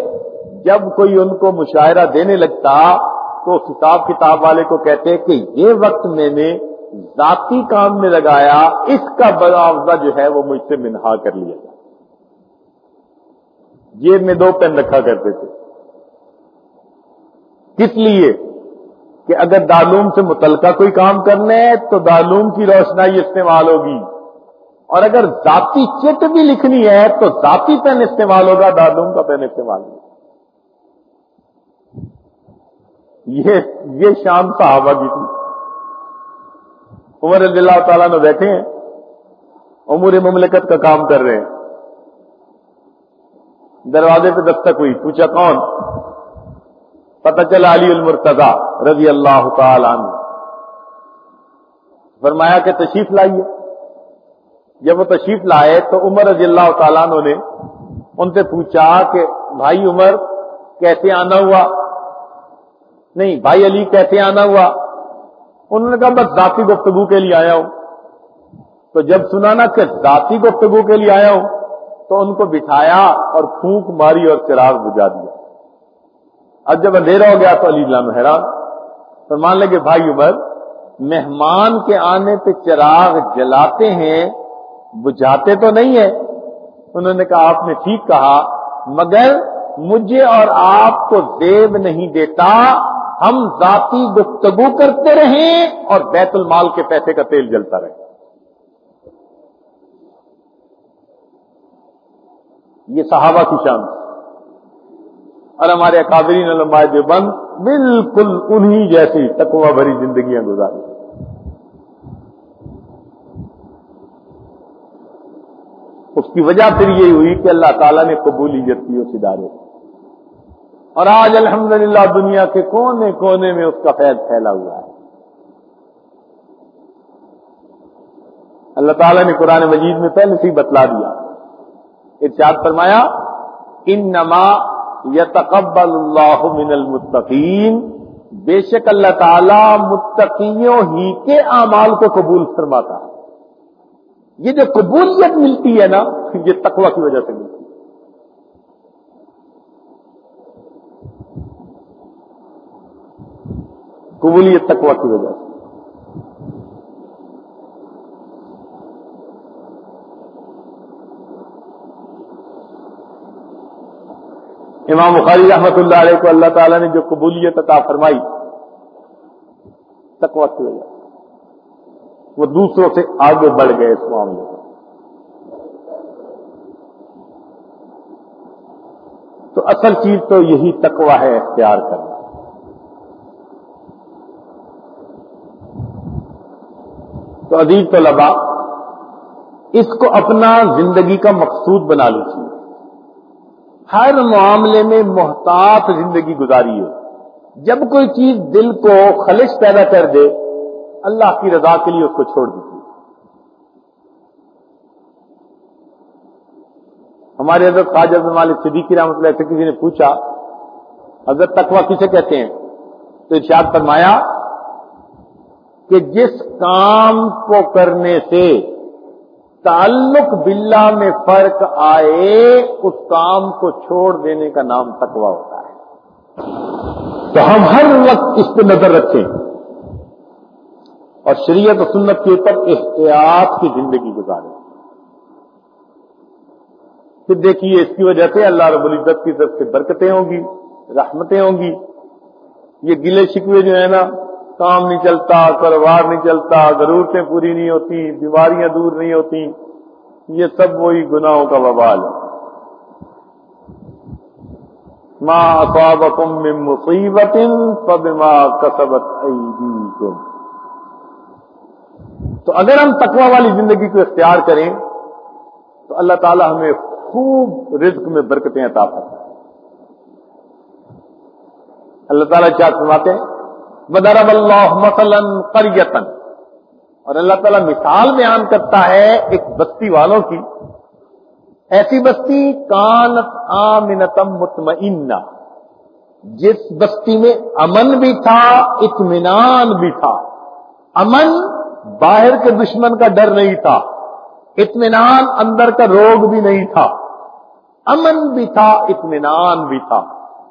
A: جب کوئی ان کو مشاعرہ دینے لگتا تو کتاب کتاب والے کو کہتے کہ یہ وقت میں نے ذاتی کام میں لگایا، اس کا معاوضہ جو ہے وہ مجھ سے منہا کر لیا جائے۔ جیب میں دو پین رکھا کرتے تھے۔ کس لیے؟ کہ اگر دالوم سے متعلقہ کوئی کام کرنا ہے تو دالوم کی روشنائی استعمال ہوگی۔ اور اگر ذاتی چٹ بھی لکھنی ہے تو ذاتی پین استعمال ہوگا دالوم کا پین استعمال ہوگا۔ یہ یہ شام صحابہ کی تھی۔ عمر رضی اللہ تعالیٰ نے بیٹھے ہیں امور مملکت کا کام کر رہے ہیں۔ دروازے پہ دستک ہوئی، پوچھا کون؟ پتہ چلا علی المرتضی رضی اللہ تعالی عنہ۔ فرمایا کہ تشریف لائیے جب وہ تشریف لائے تو عمر رضی اللہ تعالیٰ عنہ نے ان سے پوچھا کہ بھائی عمر کیسے آنا ہوا؟ نہیں، بھائی علی کیسے آنا ہوا؟ انہوں نے کہا بس ذاتی گفتگو کے لیے آیا ہوں۔ تو جب سنا نا کہ ذاتی گفتگو کے لیے آیا ہوں تو ان کو بٹھایا اور پھونک ماری اور چراغ بجا دیا۔ اب جب اندھیرا ہو گیا تو علی اللہ حیران تو مان لگے، بھائی عمر، مہمان کے آنے پہ چراغ جلاتے ہیں، بجھاتے تو نہیں ہے انہوں نے کہا، آپ نے ٹھیک کہا، مگر مجھے اور آپ کو دیو نہیں دیتا، ہم ذاتی گفتگو کرتے رہیں اور بیت المال کے پیسے کا تیل جلتا رہے۔ یہ صحابہ کی شان اور ہمارے اکابرین علماء جو بند بالکل انہی جیسی تکوا بھری زندگیاں گزاری اس کی وجہ پھر یہی ہوئی کہ اللہ تعالیٰ نے قبولیت کی اس ادارے اور آج الحمدللہ دنیا کے کونے کونے میں اس کا فیض پھیلا ہوا ہے۔ اللہ تعالیٰ نے قرآن مجید میں پہلے سے ہی بتلا دیا۔ ارشاد فرمایا ان نما یتقبل اللہ من المتقین۔ بے شک اللہ تعالی متقیوں ہی کے اعمال کو قبول فرماتا ہے۔ یہ جو قبولیت ملتی ہے نا، یہ تقوی کی وجہ سے ملتی ہے۔ قبولیت تقوی کی وجہ سے۔ امام بخاری رحمت اللہ علیہ کو اللہ تعالیٰ نے جو قبولیت عطا فرمائی، تقوی کی وجہ وہ دوسروں سے آگے بڑھ گئے اس معاملے میں۔ تو اصل چیز تو یہی تقوی ہے، اختیار کرنا۔ تو عزیز طلبا اس کو اپنا زندگی کا مقصود بنا لیجیے ہر معاملے میں محتاط زندگی گزاری ہے جب کوئی چیز دل کو خلش پیدا کر دے، اللہ کی رضا کے لیے اس کو چھوڑ دیجیے ہمارے حضرت خواجہ مالک صدیقی رحمۃ اللہ سے کسی نے پوچھا، حضرت تقوی کسے کہتے ہیں؟ تو ارشاد فرمایا کہ جس کام کو کرنے سے تعلق باللہ میں فرق آئے، اس کام کو چھوڑ دینے کا نام تقوا ہوتا ہے۔ تو ہم ہر وقت اس پہ نظر رکھیں۔ اور شریعت و سنت کے اوپر احتیاط کی زندگی گزاریں۔ پھر دیکھیے، اس کی وجہ سے اللہ رب العزت کی طرف سے برکتیں ہوں گی، رحمتیں ہوں گی۔ یہ گلے شکوے جو ہیں نا کام نہیں چلتا کاروبار نہیں چلتا، ضرورتیں پوری نہیں ہوتی، بیماریاں دور نہیں ہوتی، یہ سب وہی گناہوں کا وبال ہے۔ ماں اصابکم من مصیبت فبما کسبت ایدیکم تو اگر ہم تقوی والی زندگی کو اختیار کریں، تو اللہ تعالی ہمیں خوب رزق میں برکتیں عطا کرتا اللہ تعالیٰ کیا فرماتے ہیں؟ بدرب اللہ مثلاً قریتن اور اللہ تعالیٰ مثال بیان کرتا ہے ایک بستی والوں کی۔ ایسی بستی کانت آمنتم مطمئنہ۔ جس بستی میں امن بھی تھا، اطمینان بھی تھا۔ امن باہر کے دشمن کا ڈر نہیں تھا، اطمینان اندر کا روگ بھی نہیں تھا۔ امن بھی تھا، اطمینان بھی تھا۔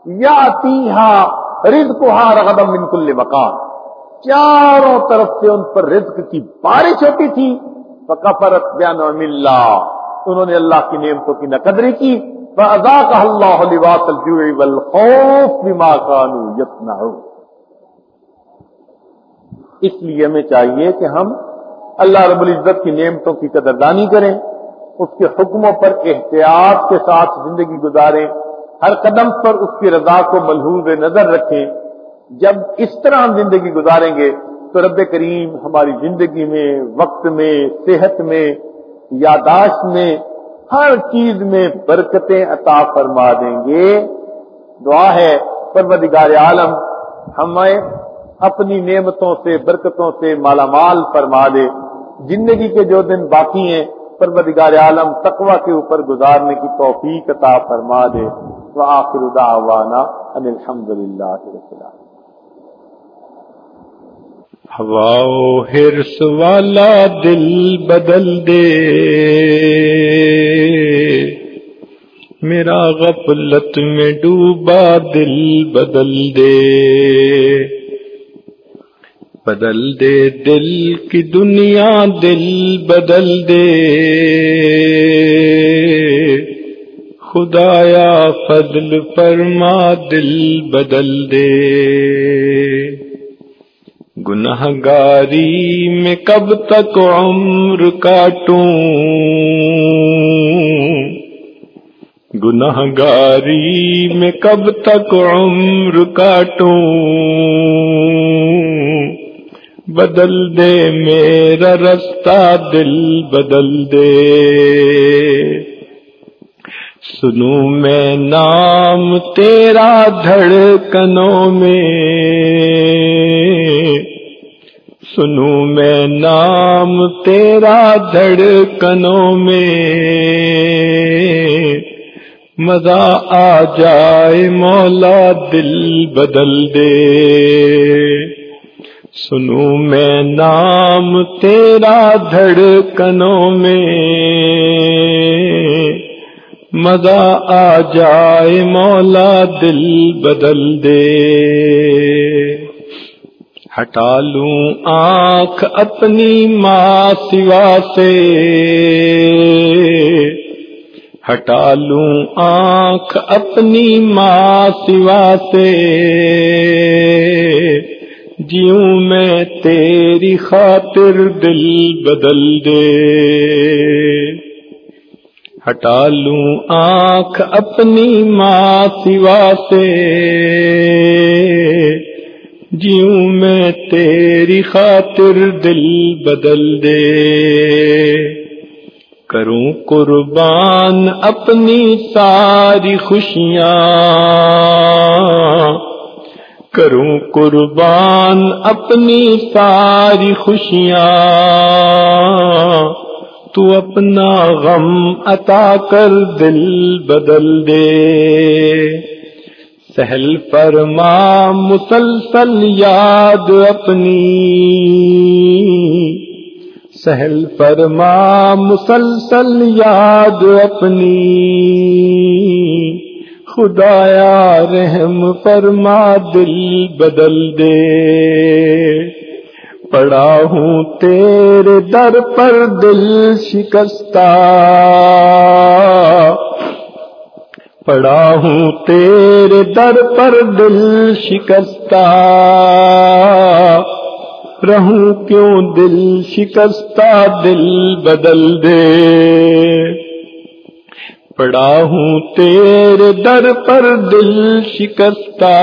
A: یا رد کو ہار من کل مکان چاروں طرف سے ان پر رزق کی بارش ہوتی تھی فکفرت بیان اللہ انہوں نے اللہ کی نعمتوں کی نقدری کی فَأَذَاقَ اللَّهُ لِبَاسَ الْجُوعِ وَالْخَوْفِ بِمَا كَانُوا يَصْنَعُونَ. اس لیے ہمیں چاہیے کہ ہم اللہ رب العزت کی نعمتوں کی قدردانی کریں، اس کے حکموں پر احتیاط کے ساتھ زندگی گزاریں ہر قدم پر اس کی رضا کو ملحوظ نظر رکھیں۔ جب اس طرح ہم زندگی گزاریں گے تو رب کریم ہماری زندگی میں، وقت میں، صحت میں، یاداشت میں، ہر چیز میں برکتیں عطا فرما دیں گے۔ دعا ہے، پروردگار عالم، ہمیں اپنی نعمتوں سے، برکتوں سے مالا مال فرما دے۔ زندگی کے جو دن باقی ہیں، پروردگار عالم تقوی کے اوپر گزارنے کی توفیق عطا فرما دے۔ وآخر دعوانا ان الحمد للہ رب العالمین۔
B: ہوا ہرس والا دل بدل دے۔ میرا غفلت میں ڈوبا دل بدل دے۔ بدل دے دل کی دنیا دل بدل دے۔ خدایا فضل فرما، دل بدل دے۔ گناہ گاری میں کب تک عمر کاٹوں؟ گناہ گاری میں کب تک عمر کاٹوں؟ بدل دے میرا رستہ، دل بدل دے۔ سنو میں نام تیرا دھڑکنوں میں۔ سنو میں نام تیرا دھڑکنوں میں۔ مزہ آ جائے مولا دل بدل دے۔ سنو میں نام تیرا دھڑکنوں میں۔ مزہ آ جائے مولا دل بدل دے۔ ہٹا لوں آنکھ اپنی ماں سوا سے۔ ہٹا لوں آنکھ اپنی ماں سوا سے۔ جیوں میں تیری خاطر دل بدل دے۔ ہٹا لوں آنکھ اپنی ماں سوا سے۔ جیوں میں تیری خاطر دل بدل دے۔ کروں قربان اپنی ساری خوشیاں۔ کروں قربان اپنی ساری خوشیاں۔ تو اپنا غم عطا کر دل بدل دے۔ سہل فرما، مسلسل یاد اپنی۔ سہل فرما، مسلسل یاد اپنی۔ خدایا رحم فرما، دل بدل دے۔ پڑا ہوں تیرے در پر دل شکستہ۔ پڑا ہوں تیرے در پر دل شکستہ۔ رہوں کیوں دل شکستہ؟ دل بدل دے۔ پڑا ہوں تیرے در پر دل شکستہ۔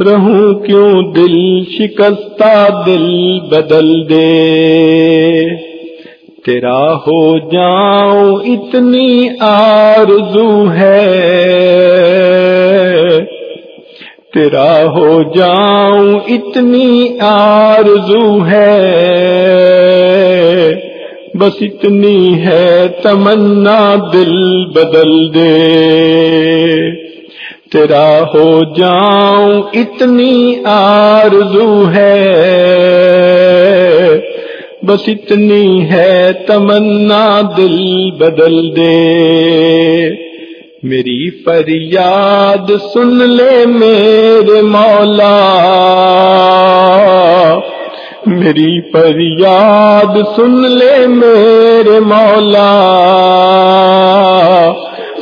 B: رہوں کیوں دل شکستہ دل بدل دے؟ تیرا ہو جاؤں اتنی آرزو ہے۔ تیرا ہو جاؤں اتنی آرزو ہے۔ بس اتنی ہے تمنا دل بدل دے۔ تیرا ہو جاؤں اتنی آرزو ہے۔ بس اتنی ہے تمنا دل بدل دے۔ میری فریاد سن لے میرے مولا۔ میری فریاد سن لے میرے مولا۔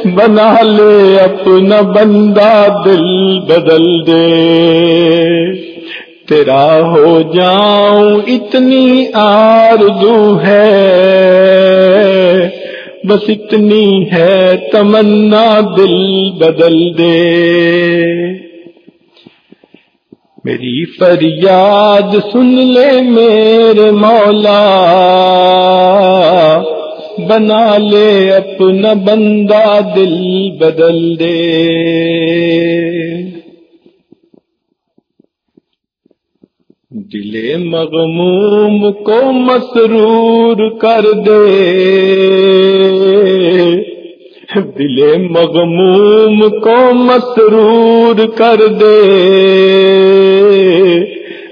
B: بنا لے اپنا بندہ دل بدل دے۔ تیرا ہو جاؤں اتنی آرزو ہے۔ بس اتنی ہے تمنا دل بدل دے۔ میری فریاد سن لے میرے مولا۔ بنا لے اپنا بندہ دل بدل دے۔ دل مغموم کو مسرور کر دے۔ دل مغموم کو مسرور کر دے۔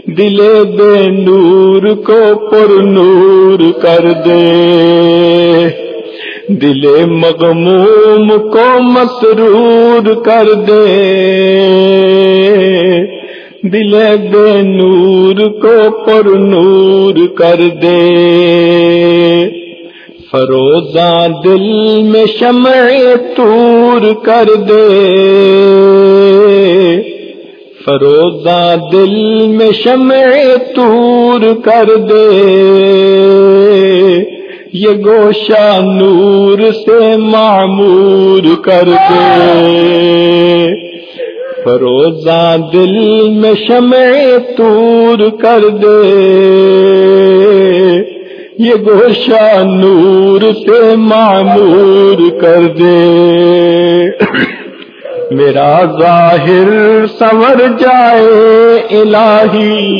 B: دل بے نور کو پر نور کر دے۔ دل مغموم کو مسرور کر دے۔ دل بے نور کو پر نور کر دے۔ فروزہ دل میں شمع تور کر دے۔ فروزہ دل میں شمع تور کر دے۔ یہ گوشہ نور سے معمور کر دے۔ فروزہ دل میں شمع تور کر دے۔ یہ گوشہ نور سے معمور کر دے۔ میرا ظاہر سور جائے الہی۔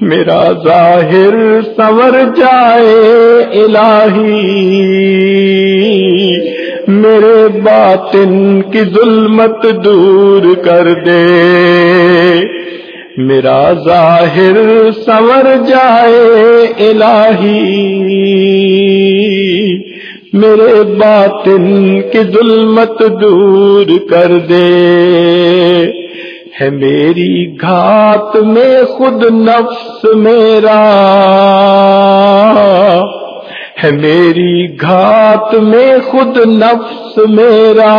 B: میرا ظاہر سور جائے الہی۔ میرے باطن کی ظلمت دور کر دے۔ میرا ظاہر سور جائے الہی۔ میرے باطن کی ظلمت دور کر دے۔ ہے میری گھات میں خود نفس میرا۔ ہے میری گھات میں خود نفس میرا۔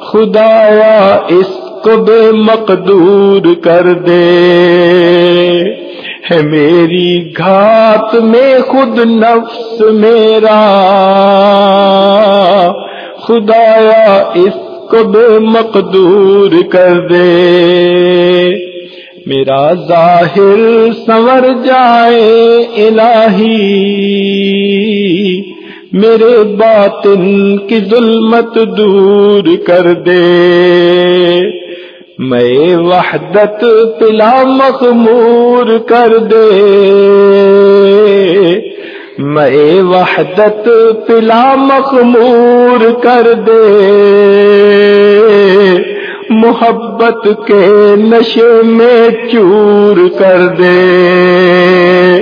B: خدایا اس کو بے مقدور کر دے۔ ہے میری گھات میں خود نفس میرا۔ خدایا اس کو بے مقدور کر دے۔ میرا ظاہر سنور جائے الہی۔ میرے باطن کی ظلمت دور کر دے۔ میں وحدت پلا مخمور کر دے۔ میں وحدت پلا مخمور کر دے۔ محبت کے نشے میں چور کر دے۔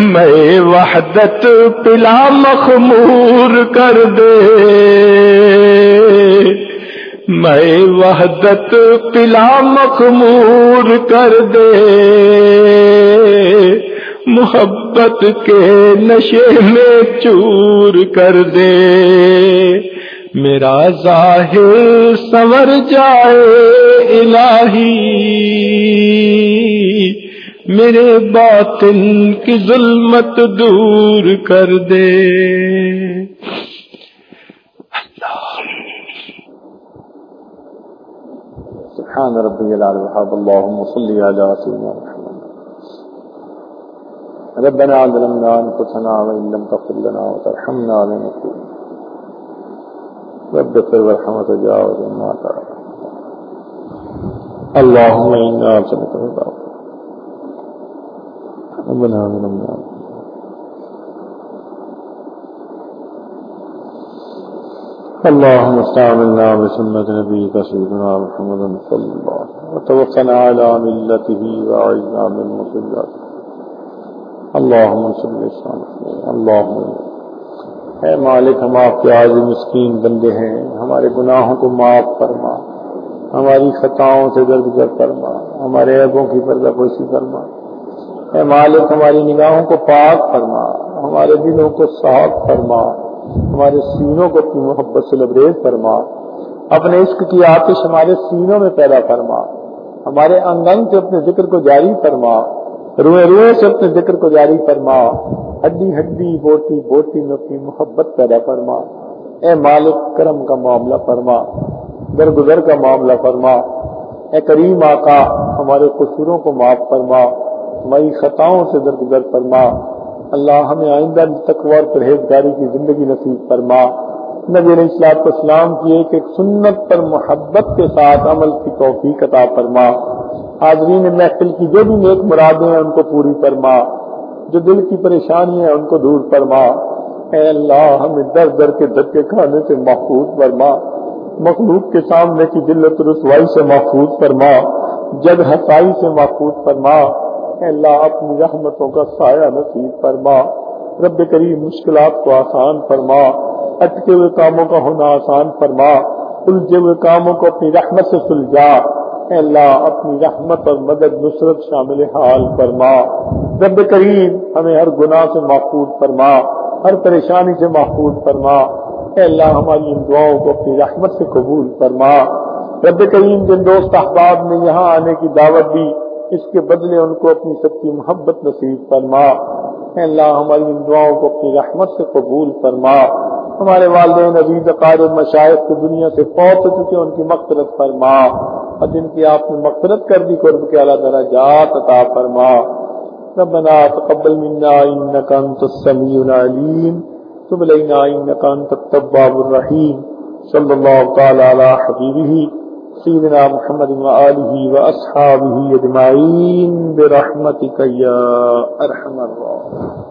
B: میں وحدت پلا مخمور کر دے۔ میں وحدت پلا مخمور کر دے۔ محبت کے نشے میں چور کر دے۔ میرا ظاہر سور جائے الہی۔ میرے باطن کی ظلمت دور کر دے۔
A: سبحان ربي العلي الوهاب. اللهم صل على سيدنا محمد. ربنا ظلمنا أنفسنا وإن لم تغفر لنا وترحمنا لنكون رب اغفر وارحم وتجاوز عما اللهم إنا نسألك الهدى ربنا ظلمنا اللهم استعملنا بسنة نبيك سيدنا محمد صلى الله عليه وسلم. وتوفنا على ملته وعزنا من مصيباته اللهم صل وسلم. اللهم اے مالک، ہم آپ کے آج مسکین بندے ہیں. ہمارے گناہوں کو معاف فرما. ہماری خطاؤں سے درگزر فرما. ہمارے عیبوں کی پردہ پوشی فرما. اے مالک، ہماری نگاہوں کو پاک فرما. ہمارے دلوں کو صاف فرما. ہمارے سینوں کو اپنی محبت سے لبریز فرما، اپنے عشق کی آتش ہمارے سینوں میں پیدا فرما۔ ہمارے انگ انگ سے اپنے ذکر کو جاری فرما۔ روئے روئے سے اپنے ذکر کو جاری فرما۔ ہڈی ہڈی، بوٹی بوٹی میں اپنی محبت پیدا فرما۔ اے مالک، کرم کا معاملہ فرما۔ درگزر کا معاملہ فرما۔ اے کریم آقا، ہمارے قصوروں کو معاف فرما۔ ہماری خطاؤں سے درگزر فرما۔ اللہ ہمیں آئندہ تقور پرہیزگاری کی زندگی نصیب فرما۔ نبی علیہ السلاط اسلام کی ایک ایک سنت پر محبت کے ساتھ عمل کی توفیق عطا فرما۔ حاضرین محفل کی جو بھی نیک مرادیں ہیں ان کو پوری فرما۔ جو دل کی پریشانی ہے ان کو دور فرما۔ اے اللہ، ہمیں در در کے دھکے کھانے سے محفوظ فرما۔ مخلوق کے سامنے کی دلت رسوائی سے محفوظ فرما۔ جگ ہسائی سے محفوظ فرما۔ اللہ، اپنی رحمتوں کا سایہ نصیب فرما۔ رب کریم، مشکلات کو آسان فرما۔ اٹکے ہوئے کاموں کا ہونا آسان فرما۔ الجھے ہوئے کاموں کو اپنی رحمت سے سلجھا۔ اللہ، اپنی رحمت اور مدد نصرت شامل حال فرما۔ رب کریم، ہمیں ہر گناہ سے محفوظ فرما۔ ہر پریشانی سے محفوظ فرما۔ اے اللہ، ہماری ان دعاؤں کو اپنی رحمت سے قبول فرما۔ رب کریم، جن دوست احباب نے یہاں آنے کی دعوت دی اس کے بدلے ان کو اپنی سب کی محبت نصیب فرما۔ اے اللہ، ہماری ان دعاؤں کو اپنی رحمت سے قبول فرما۔ ہمارے والدین عزیز اقارب مشاہد کو دنیا سے فوت ہو چکے، ان کی مقصرت فرما۔ اور جن کی آپ نے مقصرت کر دی، قرب کے اعلیٰ درجات عطا فرما۔ ربنا تقبل منا انك انت السميع العليم تب لنا انك انت التواب الرحيم صلى الله تعالى على حبيبه سيدنا محمد وآله وأصحابه يجمعين برحمتك يا أرحم الراحمين.